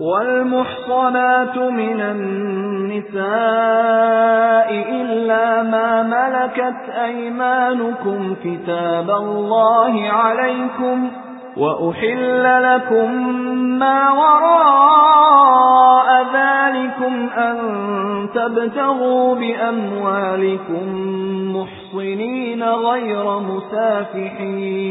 والمحصنات من النساء إلا ما ملكت أيمانكم كتاب الله عليكم وأحل لكم ما وراء ذلكم أن تبتغوا بأموالكم محصنين غير مسافحين.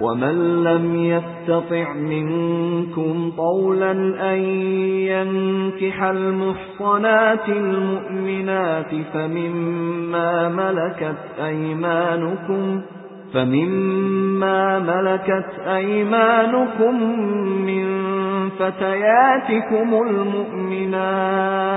ومن لم يستطع منكم طولا أن ينكح المحصنات المؤمنات فمما ملكت أيمانكم فمما ملكت أيمانكم من فتياتكم المؤمنات